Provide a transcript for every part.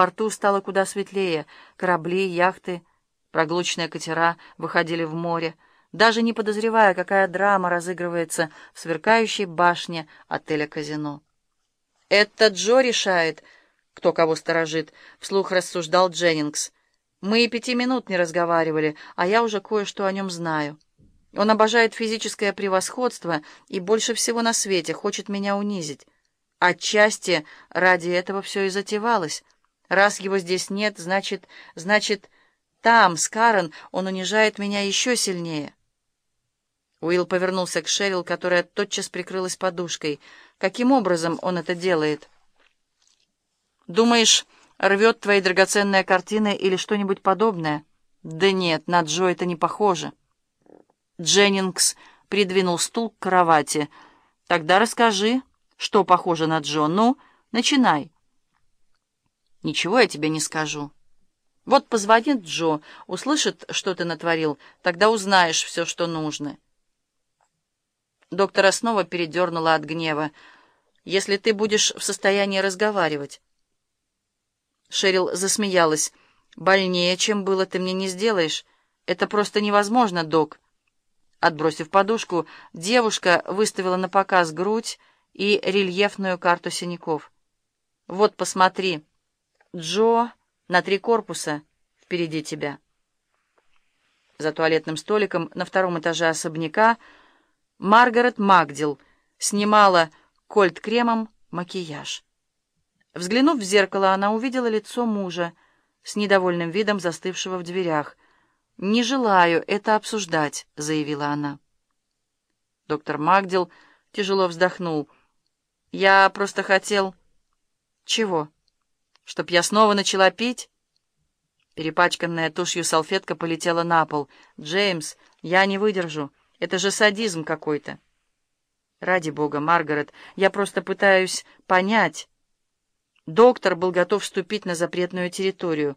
порту стало куда светлее. Корабли, яхты, проглоченные катера выходили в море, даже не подозревая, какая драма разыгрывается в сверкающей башне отеля-казино. «Это Джо решает, кто кого сторожит», — вслух рассуждал Дженнингс. «Мы и пяти минут не разговаривали, а я уже кое-что о нем знаю. Он обожает физическое превосходство и больше всего на свете хочет меня унизить. Отчасти ради этого все и затевалось. Раз его здесь нет, значит, значит, там, с Карен, он унижает меня еще сильнее. Уилл повернулся к Шерил, которая тотчас прикрылась подушкой. Каким образом он это делает? Думаешь, рвет твои драгоценные картины или что-нибудь подобное? Да нет, на Джо это не похоже. Дженнингс придвинул стул к кровати. Тогда расскажи что похоже на Джо. Ну, начинай. Ничего я тебе не скажу. Вот позвонит Джо, услышит, что ты натворил, тогда узнаешь все, что нужно. Доктора снова передернула от гнева. «Если ты будешь в состоянии разговаривать...» Шерил засмеялась. «Больнее, чем было, ты мне не сделаешь. Это просто невозможно, док». Отбросив подушку, девушка выставила на показ грудь, и рельефную карту синяков. «Вот, посмотри. Джо на три корпуса впереди тебя». За туалетным столиком на втором этаже особняка Маргарет Магдил снимала кольт-кремом макияж. Взглянув в зеркало, она увидела лицо мужа с недовольным видом застывшего в дверях. «Не желаю это обсуждать», — заявила она. Доктор Магдил тяжело вздохнул — я просто хотел... Чего? Чтоб я снова начала пить? Перепачканная тушью салфетка полетела на пол. «Джеймс, я не выдержу. Это же садизм какой-то». «Ради бога, Маргарет, я просто пытаюсь понять». Доктор был готов вступить на запретную территорию.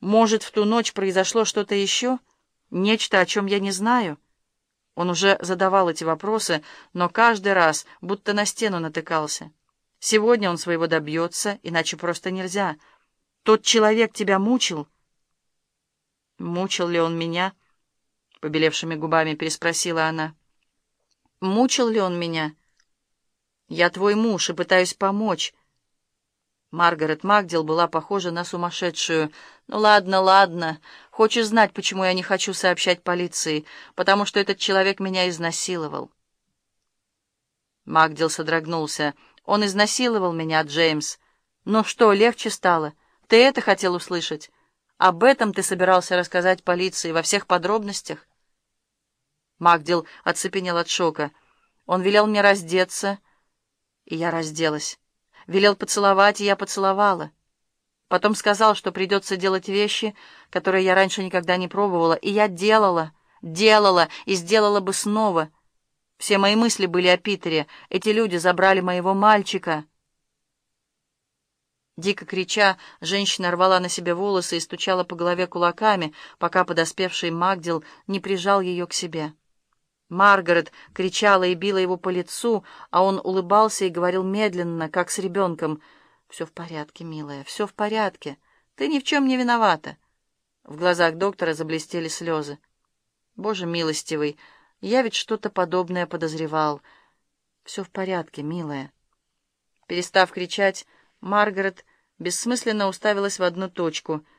Может, в ту ночь произошло что-то еще? Нечто, о чем я не знаю?» Он уже задавал эти вопросы, но каждый раз будто на стену натыкался. Сегодня он своего добьется, иначе просто нельзя. Тот человек тебя мучил? Мучил ли он меня? Побелевшими губами переспросила она. Мучил ли он меня? Я твой муж и пытаюсь помочь. Маргарет Магдил была похожа на сумасшедшую. «Ну ладно, ладно. Хочешь знать, почему я не хочу сообщать полиции? Потому что этот человек меня изнасиловал». Магдил содрогнулся. «Он изнасиловал меня, Джеймс. Ну что, легче стало? Ты это хотел услышать? Об этом ты собирался рассказать полиции во всех подробностях?» Магдил оцепенел от шока. Он велел мне раздеться, и я разделась. Велел поцеловать, и я поцеловала. Потом сказал, что придется делать вещи, которые я раньше никогда не пробовала, и я делала, делала и сделала бы снова. Все мои мысли были о Питере. Эти люди забрали моего мальчика. Дико крича, женщина рвала на себе волосы и стучала по голове кулаками, пока подоспевший Магдил не прижал ее к себе. Маргарет кричала и била его по лицу, а он улыбался и говорил медленно, как с ребенком. «Все в порядке, милая, все в порядке. Ты ни в чем не виновата». В глазах доктора заблестели слезы. «Боже милостивый, я ведь что-то подобное подозревал. Все в порядке, милая». Перестав кричать, Маргарет бессмысленно уставилась в одну точку —